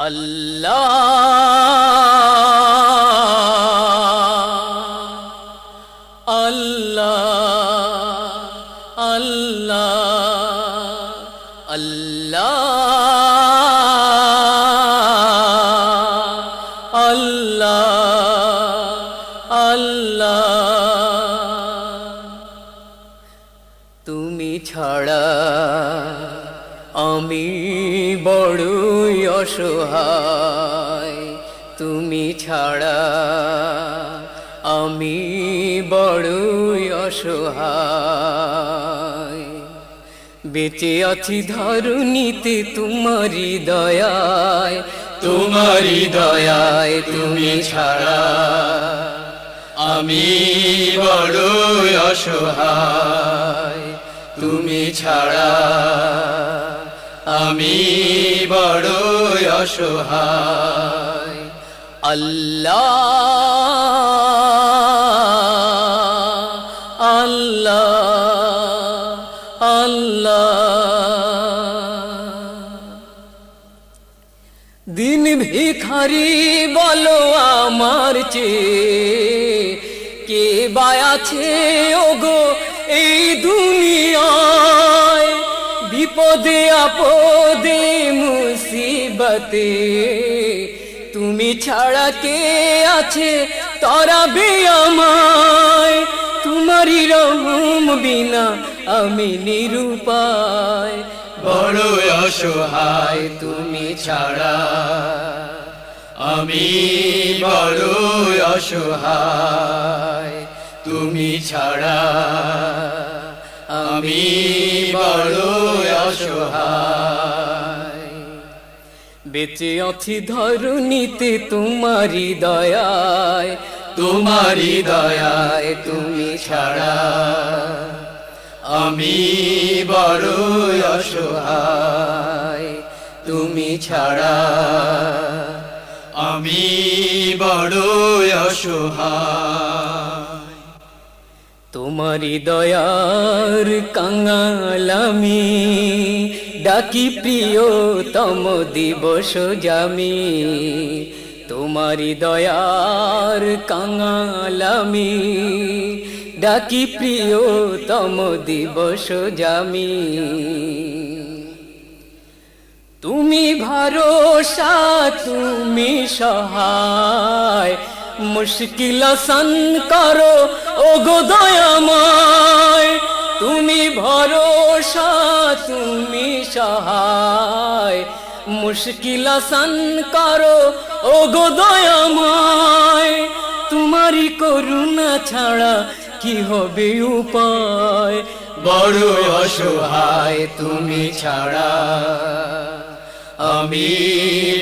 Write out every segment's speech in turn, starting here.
আল্লাহ। আল্লাহ। আল্লাহ। আল্লাহ। আল্লাহ। আল্লাহ। তুমি ছাড়া আমি বড়ই অসহায় তুমি ছাড়া আমি বড়ই অসহায়। বেঁচে আছি ধরুনিতে তোমারি দয়ায় তোমারি দয়ায় তুমি ছাড়া আমি বড় অসহায় তুমি ছাড়া আমি বড় অসহায়। আল্লাহ আল্লাহ আল্লাহ। দিন ভিখারি বলো আমার চেয়ে, কে বায়াছে ওগো এই দুনিয়ায় বিপদে, আপদে, মুসিবতে। তুমি ছাড়া কে আছে? তরাবে আমায়। তোমারই রহম বিনা আমি নিরুপায়। বড় অসহায় তুমি ছাড়া। আমি বড় অসহায় তুমি ছাড়া। আমি বড় অসহায়। বেঁচে আছি ধরুনিতে তোমারি দয়ায় তোমারি দয়ায় তুমি ছাড়া। আমি বড় অসহায়, তুমি ছাড়া। আমি বড় অসহায়। তোমারি দয়ার কাঙালামি ডাকি প্রিয় তম দিবস জামি। তোমারি দয়ার কাঙালামি ডাকি প্রিয় তম দিবস জামি। তুমি ভরসা, তুমি সহায়। মুশকিল সন করো ও গো দয়াময়। তুমি ভরসা, তুমি সহায়। মুশকিল সন করো ও গো দয়াময়। তোমারই করুণা ছাড়া কি হবে উপায়? বড় অসহায় তুমি ছাড়া। আমি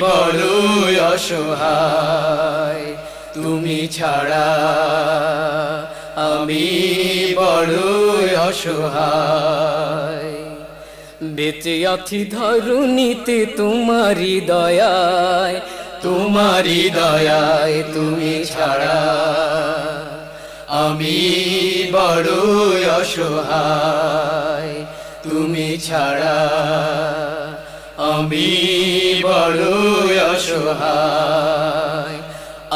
বড় অসহায়। তুমি ছাড়া আমি বড় অসহায়। বেঁচে আছি ধরুনিতে তোমারি দয়ায় তোমারি দয়ায় তুমি ছাড়া। আমি বড় অসহায়, তুমি ছাড়া। আমি বড় অসহায়।